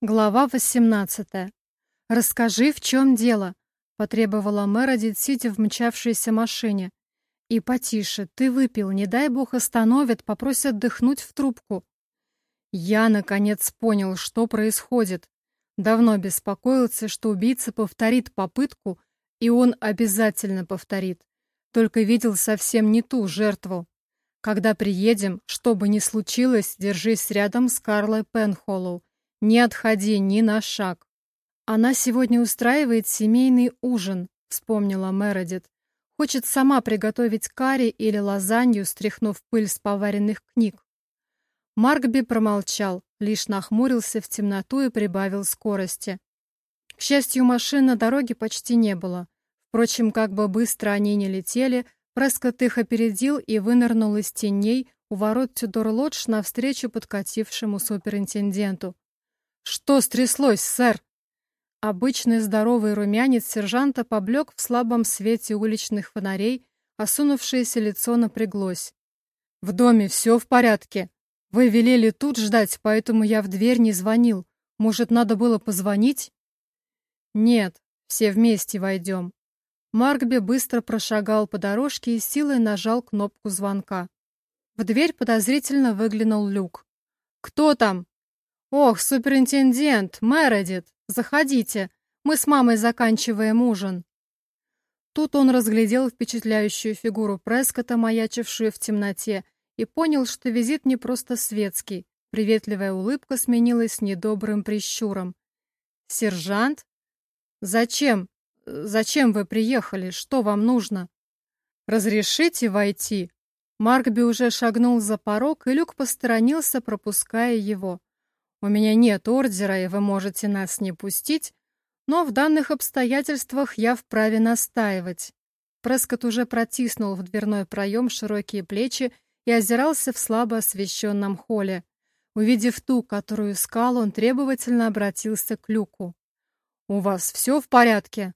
Глава 18. «Расскажи, в чем дело?» — потребовала Мередит, сидя в мчавшейся машине. «И потише, ты выпил, не дай бог остановят, попросят дыхнуть в трубку». Я, наконец, понял, что происходит. Давно беспокоился, что убийца повторит попытку, и он обязательно повторит. Только видел совсем не ту жертву. Когда приедем, что бы ни случилось, держись рядом с Карлой Пенхоллоу не отходи ни на шаг. Она сегодня устраивает семейный ужин, вспомнила Мередит. Хочет сама приготовить карри или лазанью, стряхнув пыль с поваренных книг. Маркби промолчал, лишь нахмурился в темноту и прибавил скорости. К счастью, машин на дороге почти не было. Впрочем, как бы быстро они не летели, Прескотт их опередил и вынырнул из теней у ворот Тюдор-Лодж навстречу подкатившему суперинтенденту. «Что стряслось, сэр?» Обычный здоровый румянец сержанта поблек в слабом свете уличных фонарей, осунувшееся лицо напряглось. «В доме все в порядке. Вы велели тут ждать, поэтому я в дверь не звонил. Может, надо было позвонить?» «Нет, все вместе войдем». Маркби быстро прошагал по дорожке и силой нажал кнопку звонка. В дверь подозрительно выглянул Люк. «Кто там?» «Ох, суперинтендент, Мередит, заходите, мы с мамой заканчиваем ужин». Тут он разглядел впечатляющую фигуру Прескота, маячившую в темноте, и понял, что визит не просто светский. Приветливая улыбка сменилась недобрым прищуром. «Сержант? Зачем? Зачем вы приехали? Что вам нужно?» «Разрешите войти?» Маркби уже шагнул за порог, и Люк посторонился, пропуская его. У меня нет ордера, и вы можете нас не пустить, но в данных обстоятельствах я вправе настаивать. Прескот уже протиснул в дверной проем широкие плечи и озирался в слабо освещенном холле. Увидев ту, которую искал, он требовательно обратился к Люку. «У вас все в порядке?»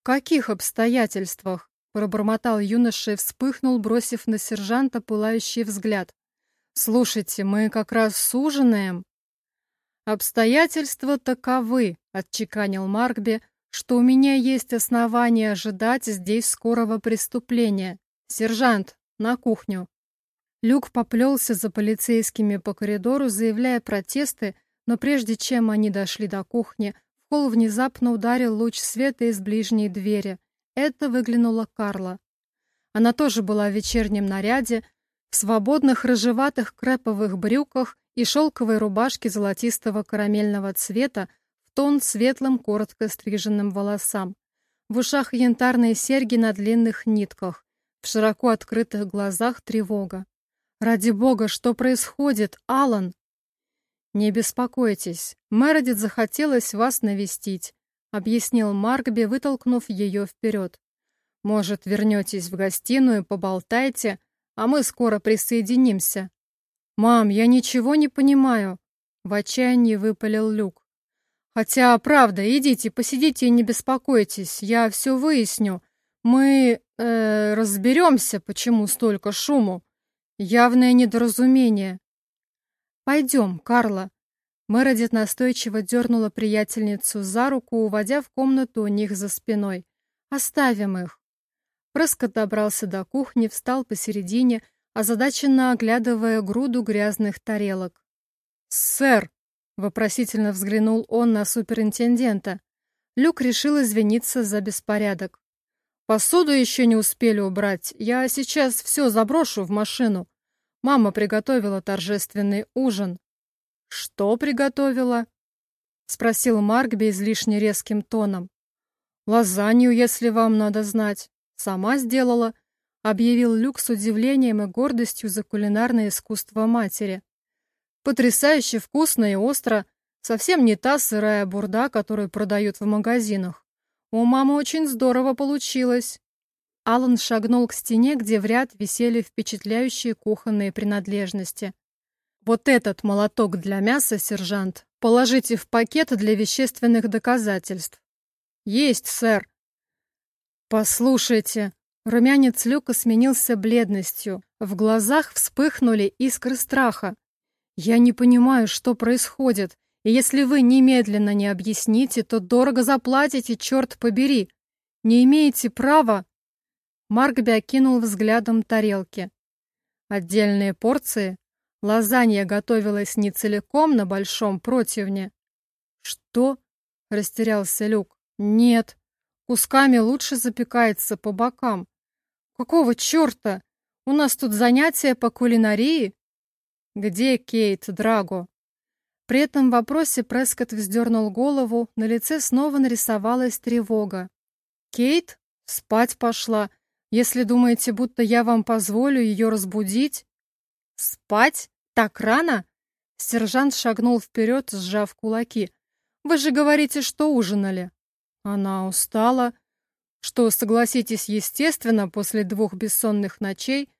«В каких обстоятельствах?» — пробормотал юноша и вспыхнул, бросив на сержанта пылающий взгляд. «Слушайте, мы как раз суженаем». «Обстоятельства таковы», — отчеканил Маркби, «что у меня есть основания ожидать здесь скорого преступления. Сержант, на кухню». Люк поплелся за полицейскими по коридору, заявляя протесты, но прежде чем они дошли до кухни, в холл внезапно ударил луч света из ближней двери. Это выглянула Карла. Она тоже была в вечернем наряде, в свободных рыжеватых креповых брюках и шелковой рубашке золотистого карамельного цвета в тон светлым, коротко стриженным волосам. В ушах янтарные серьги на длинных нитках, в широко открытых глазах тревога. «Ради бога, что происходит, Алан?» «Не беспокойтесь, Мередит захотелось вас навестить», объяснил Маркби, вытолкнув ее вперед. «Может, вернетесь в гостиную, поболтайте, а мы скоро присоединимся. «Мам, я ничего не понимаю», — в отчаянии выпалил Люк. «Хотя, правда, идите, посидите и не беспокойтесь, я все выясню. Мы э, разберемся, почему столько шуму. Явное недоразумение». «Пойдем, Карла». Мередит настойчиво дернула приятельницу за руку, уводя в комнату у них за спиной. «Оставим их». Прескот добрался до кухни, встал посередине, озадаченно оглядывая груду грязных тарелок. «Сэр!» — вопросительно взглянул он на суперинтендента. Люк решил извиниться за беспорядок. «Посуду еще не успели убрать. Я сейчас все заброшу в машину. Мама приготовила торжественный ужин». «Что приготовила?» — спросил Маркби излишне резким тоном. «Лазанью, если вам надо знать. Сама сделала объявил Люк с удивлением и гордостью за кулинарное искусство матери. Потрясающе вкусно и остро, совсем не та сырая бурда, которую продают в магазинах. У мамы очень здорово получилось. Алан шагнул к стене, где в ряд висели впечатляющие кухонные принадлежности. «Вот этот молоток для мяса, сержант, положите в пакет для вещественных доказательств». «Есть, сэр». «Послушайте», Румянец Люка сменился бледностью. В глазах вспыхнули искры страха. «Я не понимаю, что происходит. И если вы немедленно не объясните, то дорого заплатите, черт побери. Не имеете права. Маркби окинул взглядом тарелки. Отдельные порции. Лазанья готовилась не целиком на большом противне. Что? Растерялся Люк. Нет. Кусками лучше запекается по бокам. Какого черта? У нас тут занятия по кулинарии? Где Кейт Драго? При этом вопросе Прескотт вздернул голову, на лице снова нарисовалась тревога. «Кейт? Спать пошла. Если думаете, будто я вам позволю ее разбудить...» «Спать? Так рано?» Сержант шагнул вперед, сжав кулаки. «Вы же говорите, что ужинали». Она устала. Что, согласитесь, естественно, после двух бессонных ночей,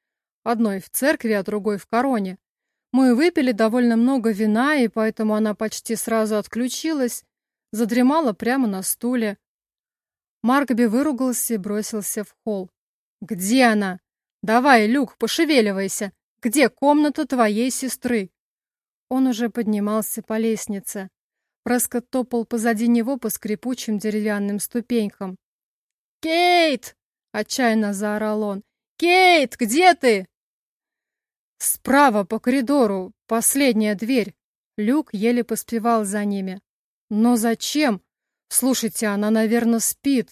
одной в церкви, а другой в короне. Мы выпили довольно много вина, и поэтому она почти сразу отключилась, задремала прямо на стуле. Маркби выругался и бросился в холл. «Где она? Давай, Люк, пошевеливайся! Где комната твоей сестры?» Он уже поднимался по лестнице. Прескотт топал позади него по скрипучим деревянным ступенькам. «Кейт!» — отчаянно заорал он. «Кейт, где ты?» «Справа по коридору, последняя дверь». Люк еле поспевал за ними. «Но зачем? Слушайте, она, наверное, спит».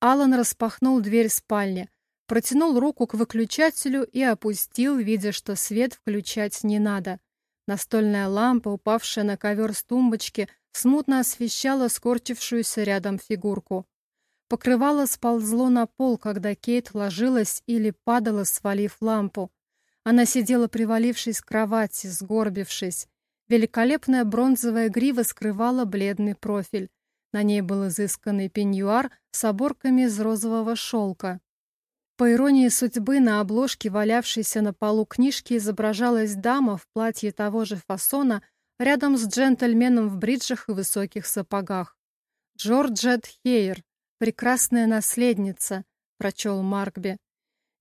Алан распахнул дверь спальни, протянул руку к выключателю и опустил, видя, что свет включать не надо. Настольная лампа, упавшая на ковер с тумбочки, смутно освещала скорчившуюся рядом фигурку. Покрывало сползло на пол, когда Кейт ложилась или падала, свалив лампу. Она сидела, привалившись к кровати, сгорбившись. Великолепная бронзовая грива скрывала бледный профиль. На ней был изысканный пеньюар с оборками из розового шелка. По иронии судьбы, на обложке, валявшейся на полу книжки, изображалась дама в платье того же фасона, рядом с джентльменом в бриджах и высоких сапогах. «Джорджет Хейер, прекрасная наследница», — прочел Маркби.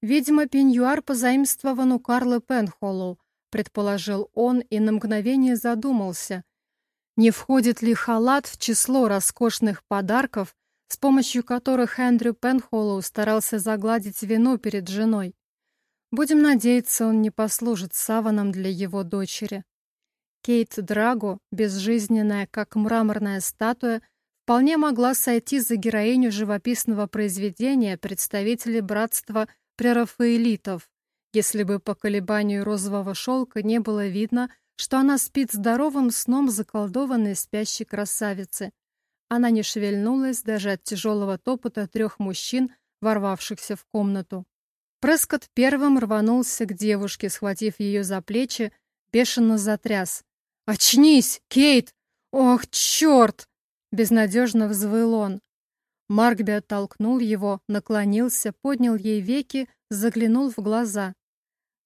Видимо, пеньюар позаимствован у Карла Пенхоллоу, предположил он и на мгновение задумался. Не входит ли халат в число роскошных подарков, с помощью которых Эндрю Пенхоллоу старался загладить вину перед женой? Будем надеяться, он не послужит саваном для его дочери. Кейт Драго, безжизненная, как мраморная статуя, вполне могла сойти за героиню живописного произведения представителей братства прерафаэлитов, если бы по колебанию розового шелка не было видно, что она спит здоровым сном заколдованной спящей красавицы. Она не шевельнулась даже от тяжелого топота трех мужчин, ворвавшихся в комнату. Прескотт первым рванулся к девушке, схватив ее за плечи, бешено затряс. «Очнись, Кейт! Ох, черт!» Безнадежно взвыл он. Маркби оттолкнул его, наклонился, поднял ей веки, заглянул в глаза.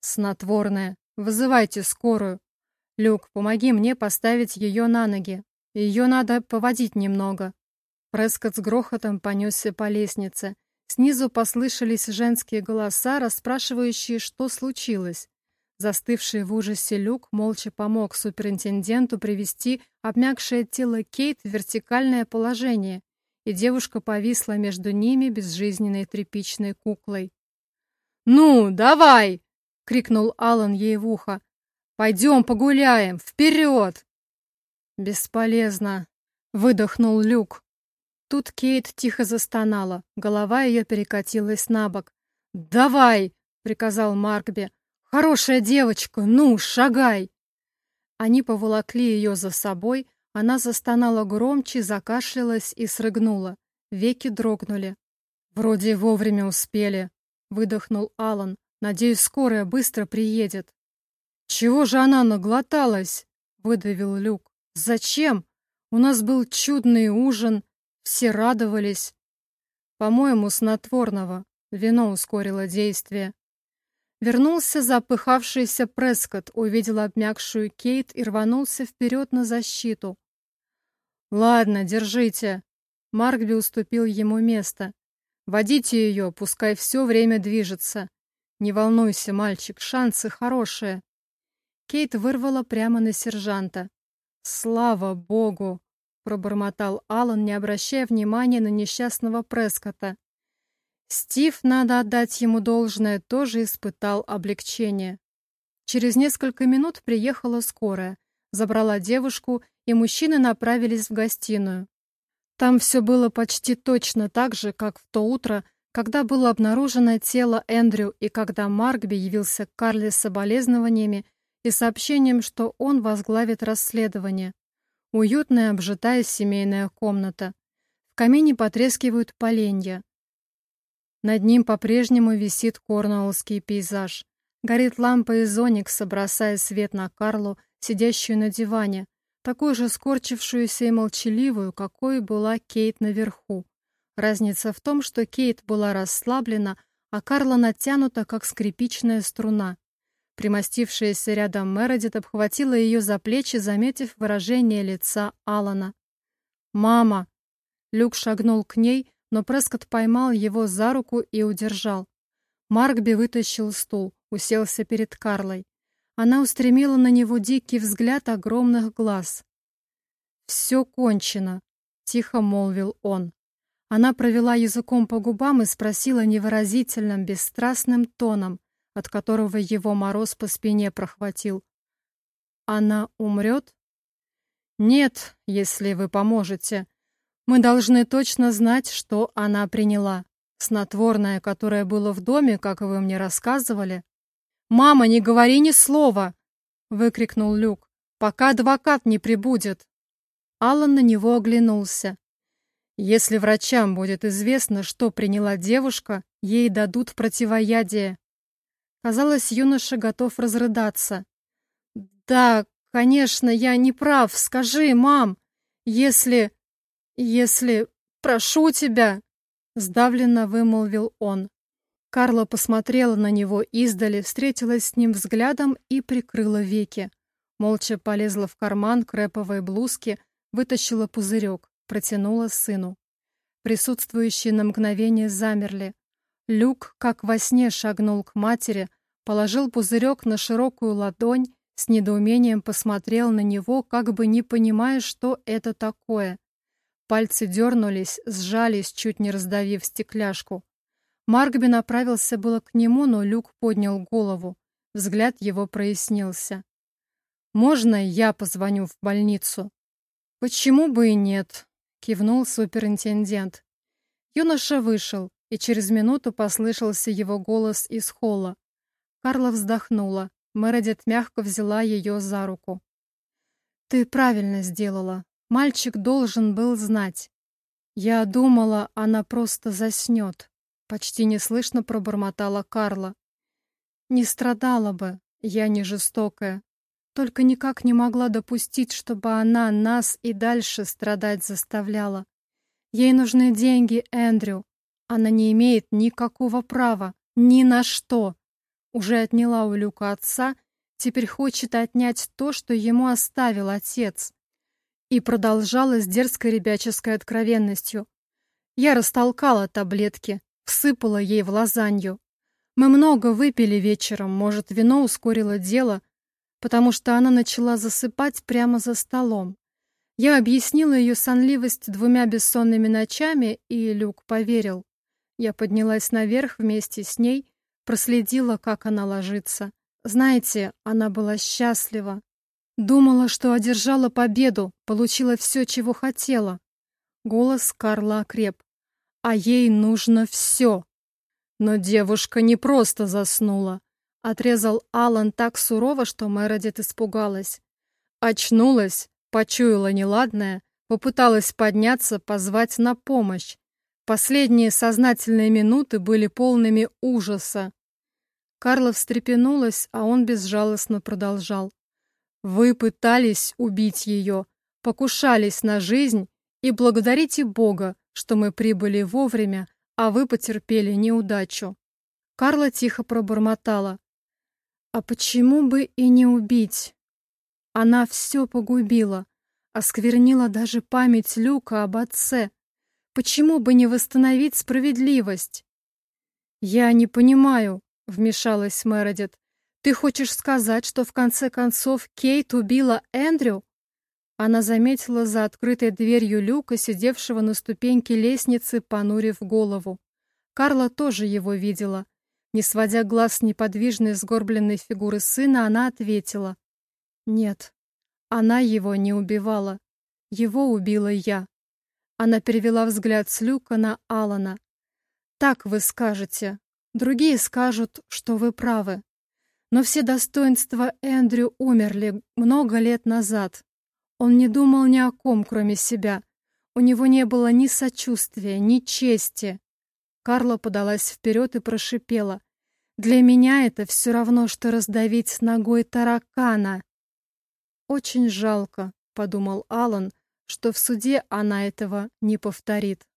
«Снотворное. Вызывайте скорую. Люк, помоги мне поставить ее на ноги. Ее надо поводить немного». Прескотт с грохотом понесся по лестнице. Снизу послышались женские голоса, расспрашивающие, что случилось. Застывший в ужасе Люк молча помог суперинтенденту привести обмякшее тело Кейт в вертикальное положение и девушка повисла между ними безжизненной тряпичной куклой. «Ну, давай!» — крикнул Алан ей в ухо. «Пойдем погуляем! Вперед!» «Бесполезно!» — выдохнул Люк. Тут Кейт тихо застонала, голова ее перекатилась на бок. «Давай!» — приказал Маркби. «Хорошая девочка, ну, шагай!» Они поволокли ее за собой, она застонала громче, закашлялась и срыгнула. Веки дрогнули. «Вроде вовремя успели», — выдохнул Алан. «Надеюсь, скорая быстро приедет». «Чего же она наглоталась?» — выдавил Люк. «Зачем? У нас был чудный ужин, все радовались». «По-моему, снотворного. Вино ускорило действие». Вернулся запыхавшийся Прескотт, увидел обмякшую Кейт и рванулся вперед на защиту. «Ладно, держите». Маркби уступил ему место. «Водите ее, пускай все время движется. Не волнуйся, мальчик, шансы хорошие». Кейт вырвала прямо на сержанта. «Слава богу!» — пробормотал Алан, не обращая внимания на несчастного Прескота. Стив, надо отдать ему должное, тоже испытал облегчение. Через несколько минут приехала скорая, забрала девушку, и мужчины направились в гостиную. Там все было почти точно так же, как в то утро, когда было обнаружено тело Эндрю и когда Маркби явился к Карле с соболезнованиями и сообщением, что он возглавит расследование. Уютная обжитая семейная комната. В камине потрескивают поленья. Над ним по-прежнему висит корнуоллский пейзаж. Горит лампа из оникса, бросая свет на Карлу, сидящую на диване, такую же скорчившуюся и молчаливую, какой была Кейт наверху. Разница в том, что Кейт была расслаблена, а Карла натянута, как скрипичная струна. Примостившаяся рядом Мередит обхватила ее за плечи, заметив выражение лица Алана. «Мама!» Люк шагнул к ней, но Прескотт поймал его за руку и удержал. Маркби вытащил стул, уселся перед Карлой. Она устремила на него дикий взгляд огромных глаз. «Все кончено», — тихо молвил он. Она провела языком по губам и спросила невыразительным, бесстрастным тоном, от которого его мороз по спине прохватил. «Она умрет?» «Нет, если вы поможете. Мы должны точно знать, что она приняла. Снотворное, которое было в доме, как вы мне рассказывали, «Мама, не говори ни слова!» — выкрикнул Люк. «Пока адвокат не прибудет!» Аллан на него оглянулся. «Если врачам будет известно, что приняла девушка, ей дадут противоядие». Казалось, юноша готов разрыдаться. «Да, конечно, я не прав. Скажи, мам, если... если... прошу тебя!» Сдавленно вымолвил он. Карла посмотрела на него издали, встретилась с ним взглядом и прикрыла веки. Молча полезла в карман креповой блузки, вытащила пузырек, протянула сыну. Присутствующие на мгновение замерли. Люк, как во сне, шагнул к матери, положил пузырек на широкую ладонь, с недоумением посмотрел на него, как бы не понимая, что это такое. Пальцы дернулись, сжались, чуть не раздавив стекляшку. Маркби направился было к нему, но Люк поднял голову. Взгляд его прояснился. «Можно я позвоню в больницу?» «Почему бы и нет?» — кивнул суперинтендент. Юноша вышел, и через минуту послышался его голос из холла. Карла вздохнула. Мередит мягко взяла ее за руку. «Ты правильно сделала. Мальчик должен был знать. Я думала, она просто заснет. Почти неслышно пробормотала Карла. Не страдала бы, я не жестокая. Только никак не могла допустить, чтобы она нас и дальше страдать заставляла. Ей нужны деньги, Эндрю. Она не имеет никакого права, ни на что. Уже отняла у Люка отца, теперь хочет отнять то, что ему оставил отец. И продолжала с дерзкой ребяческой откровенностью. Я растолкала таблетки, всыпала ей в лазанью. Мы много выпили вечером, может, вино ускорило дело, потому что она начала засыпать прямо за столом. Я объяснила ее сонливость двумя бессонными ночами, и Люк поверил. Я поднялась наверх вместе с ней, проследила, как она ложится. Знаете, она была счастлива. Думала, что одержала победу, получила все, чего хотела. Голос Карла окреп а ей нужно все. Но девушка не просто заснула. Отрезал Алан так сурово, что Мередит испугалась. Очнулась, почуяла неладное, попыталась подняться, позвать на помощь. Последние сознательные минуты были полными ужаса. Карла встрепенулась, а он безжалостно продолжал. «Вы пытались убить ее, покушались на жизнь и благодарите Бога, что мы прибыли вовремя, а вы потерпели неудачу. Карла тихо пробормотала. А почему бы и не убить? Она все погубила, осквернила даже память Люка об отце. Почему бы не восстановить справедливость? Я не понимаю, вмешалась Мередит. Ты хочешь сказать, что в конце концов Кейт убила Эндрю? Она заметила за открытой дверью люка, сидевшего на ступеньке лестницы, понурив голову. Карла тоже его видела. Не сводя глаз с неподвижной сгорбленной фигуры сына, она ответила. «Нет, она его не убивала. Его убила я». Она перевела взгляд с люка на Алана. «Так вы скажете. Другие скажут, что вы правы. Но все достоинства Эндрю умерли много лет назад. Он не думал ни о ком, кроме себя. У него не было ни сочувствия, ни чести. Карла подалась вперед и прошипела. «Для меня это все равно, что раздавить ногой таракана». «Очень жалко», — подумал Алан, «что в суде она этого не повторит».